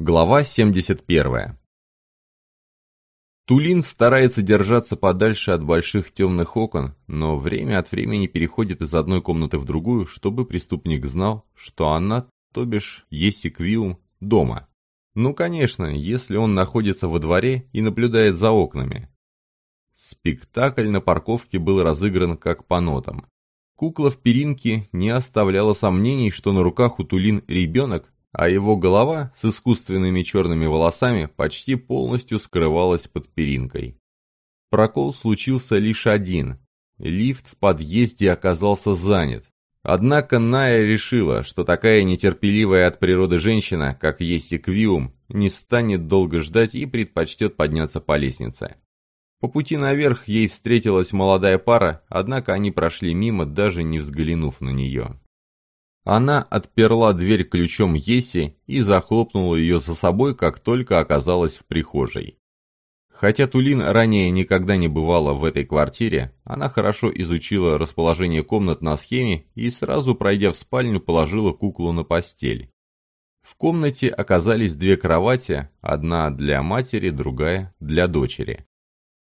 Глава 71. Тулин старается держаться подальше от больших темных окон, но время от времени переходит из одной комнаты в другую, чтобы преступник знал, что она, то бишь Есиквиум, дома. Ну, конечно, если он находится во дворе и наблюдает за окнами. Спектакль на парковке был разыгран как по нотам. Кукла в перинке не оставляла сомнений, что на руках у Тулин ребенок, а его голова с искусственными черными волосами почти полностью скрывалась под перинкой. Прокол случился лишь один. Лифт в подъезде оказался занят. Однако Ная решила, что такая нетерпеливая от природы женщина, как есть Квиум, не станет долго ждать и предпочтет подняться по лестнице. По пути наверх ей встретилась молодая пара, однако они прошли мимо, даже не взглянув на нее. Она отперла дверь ключом Еси и захлопнула ее за собой, как только оказалась в прихожей. Хотя Тулин ранее никогда не бывала в этой квартире, она хорошо изучила расположение комнат на схеме и сразу, пройдя в спальню, положила куклу на постель. В комнате оказались две кровати, одна для матери, другая для дочери.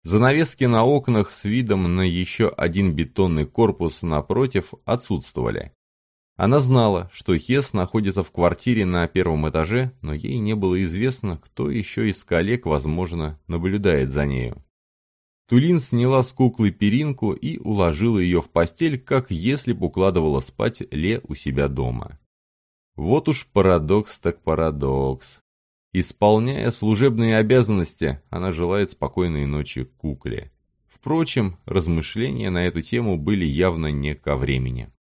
Занавески на окнах с видом на еще один бетонный корпус напротив отсутствовали. Она знала, что Хес находится в квартире на первом этаже, но ей не было известно, кто еще из коллег, возможно, наблюдает за нею. Тулин сняла с куклы перинку и уложила ее в постель, как если бы укладывала спать Ле у себя дома. Вот уж парадокс так парадокс. Исполняя служебные обязанности, она желает спокойной ночи кукле. Впрочем, размышления на эту тему были явно не ко времени.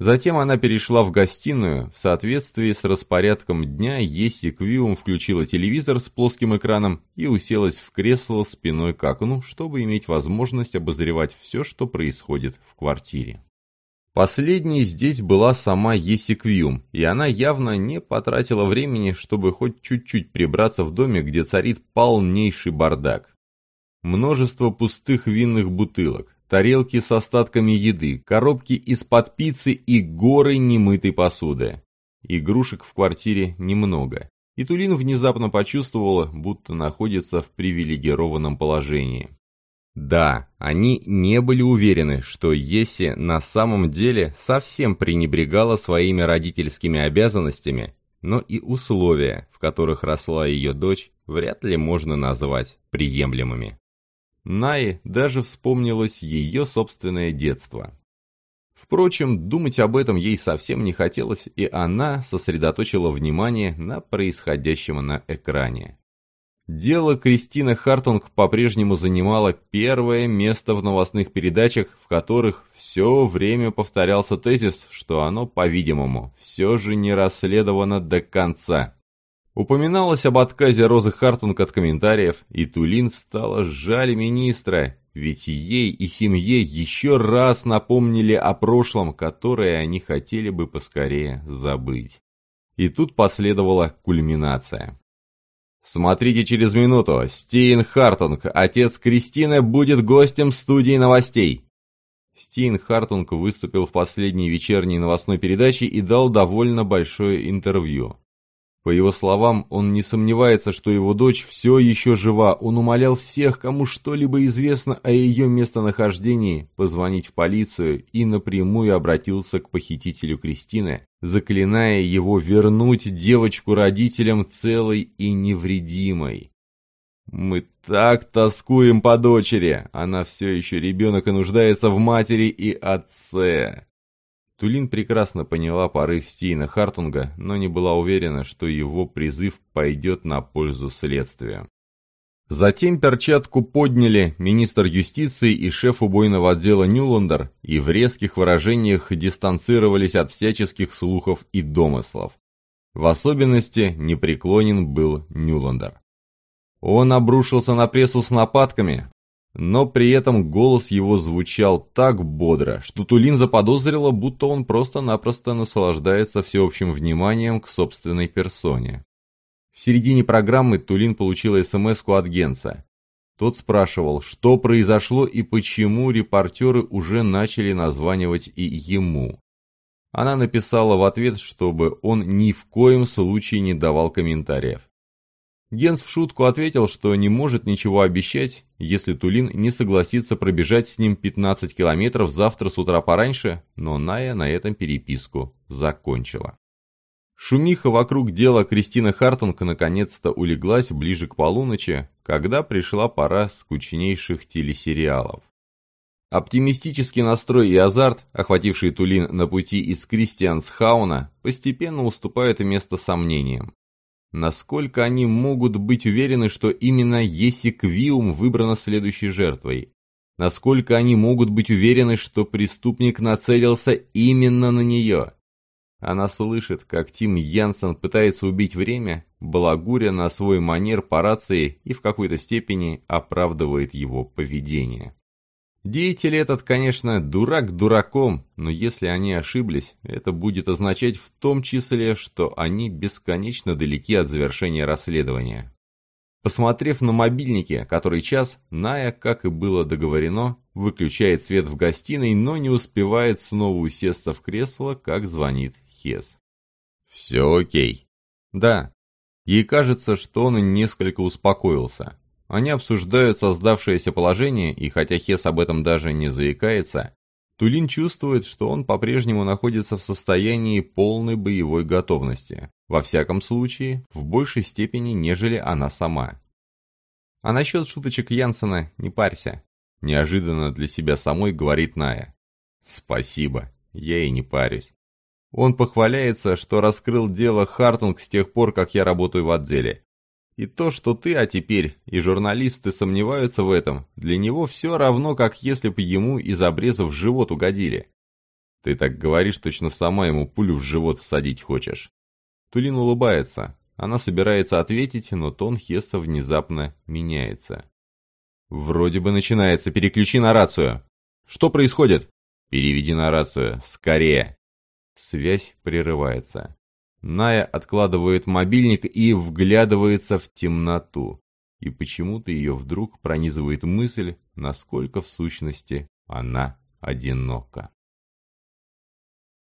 Затем она перешла в гостиную. В соответствии с распорядком дня Еси Квиум включила телевизор с плоским экраном и уселась в кресло спиной к окну, чтобы иметь возможность обозревать все, что происходит в квартире. Последней здесь была сама Еси Квиум, и она явно не потратила времени, чтобы хоть чуть-чуть прибраться в доме, где царит полнейший бардак. Множество пустых винных бутылок, тарелки с остатками еды, коробки из-под пиццы и горы немытой посуды. Игрушек в квартире немного. И Тулин внезапно почувствовала, будто находится в привилегированном положении. Да, они не были уверены, что Еси на самом деле совсем пренебрегала своими родительскими обязанностями, но и условия, в которых росла ее дочь, вряд ли можно назвать приемлемыми. Наи даже вспомнилось ее собственное детство. Впрочем, думать об этом ей совсем не хотелось, и она сосредоточила внимание на происходящем на экране. Дело Кристины Хартунг по-прежнему занимало первое место в новостных передачах, в которых все время повторялся тезис, что оно, по-видимому, все же не расследовано до конца. Упоминалось об отказе Розы Хартунг от комментариев, и Тулин стало жаль министра, ведь ей и семье еще раз напомнили о прошлом, которое они хотели бы поскорее забыть. И тут последовала кульминация. Смотрите через минуту. Стейн Хартунг, отец Кристины, будет гостем студии новостей. Стейн Хартунг выступил в последней вечерней новостной передаче и дал довольно большое интервью. По его словам, он не сомневается, что его дочь все еще жива. Он умолял всех, кому что-либо известно о ее местонахождении, позвонить в полицию и напрямую обратился к похитителю Кристины, заклиная его вернуть девочку родителям целой и невредимой. «Мы так тоскуем по дочери! Она все еще ребенок и нуждается в матери и отце!» Тулин прекрасно поняла порыв Стейна Хартунга, но не была уверена, что его призыв пойдет на пользу следствия. Затем перчатку подняли министр юстиции и шеф убойного отдела Нюландер и в резких выражениях дистанцировались от всяческих слухов и домыслов. В особенности непреклонен был Нюландер. Он обрушился на прессу с нападками, но при этом голос его звучал так бодро, что Тулин заподозрила, будто он просто-напросто наслаждается всеобщим вниманием к собственной персоне. В середине программы Тулин получила смс от Генца. Тот спрашивал, что произошло и почему репортеры уже начали названивать и ему. Она написала в ответ, чтобы он ни в коем случае не давал комментариев. Генс в шутку ответил, что не может ничего обещать, если Тулин не согласится пробежать с ним 15 километров завтра с утра пораньше, но Ная на этом переписку закончила. Шумиха вокруг дела Кристины Хартунг наконец-то улеглась ближе к полуночи, когда пришла пора скучнейших телесериалов. Оптимистический настрой и азарт, охвативший Тулин на пути из Кристиансхауна, постепенно уступают место сомнениям. Насколько они могут быть уверены, что именно Есиквиум выбрана следующей жертвой? Насколько они могут быть уверены, что преступник нацелился именно на нее? Она слышит, как Тим Янсен пытается убить время, балагуря на свой манер по рации и в какой-то степени оправдывает его поведение. Деятель этот, конечно, дурак дураком, но если они ошиблись, это будет означать в том числе, что они бесконечно далеки от завершения расследования. Посмотрев на мобильнике, который час, Ная, как и было договорено, выключает свет в гостиной, но не успевает снова усесться в кресло, как звонит Хес. «Все окей». «Да». Ей кажется, что он несколько успокоился. Они обсуждают создавшееся положение, и хотя Хес об этом даже не заикается, Тулин чувствует, что он по-прежнему находится в состоянии полной боевой готовности. Во всяком случае, в большей степени, нежели она сама. А насчет шуточек Янсена не парься. Неожиданно для себя самой говорит Ная. Спасибо, я и не парюсь. Он похваляется, что раскрыл дело Хартунг с тех пор, как я работаю в отделе. И то, что ты, а теперь и журналисты сомневаются в этом, для него все равно, как если бы ему из обреза в живот угодили. Ты так говоришь, точно сама ему пулю в живот всадить хочешь. Тулин улыбается. Она собирается ответить, но тон Хесса внезапно меняется. Вроде бы начинается. Переключи на рацию. Что происходит? Переведи на рацию. Скорее. Связь прерывается. Ная откладывает мобильник и вглядывается в темноту. И почему-то ее вдруг пронизывает мысль, насколько в сущности она одинока.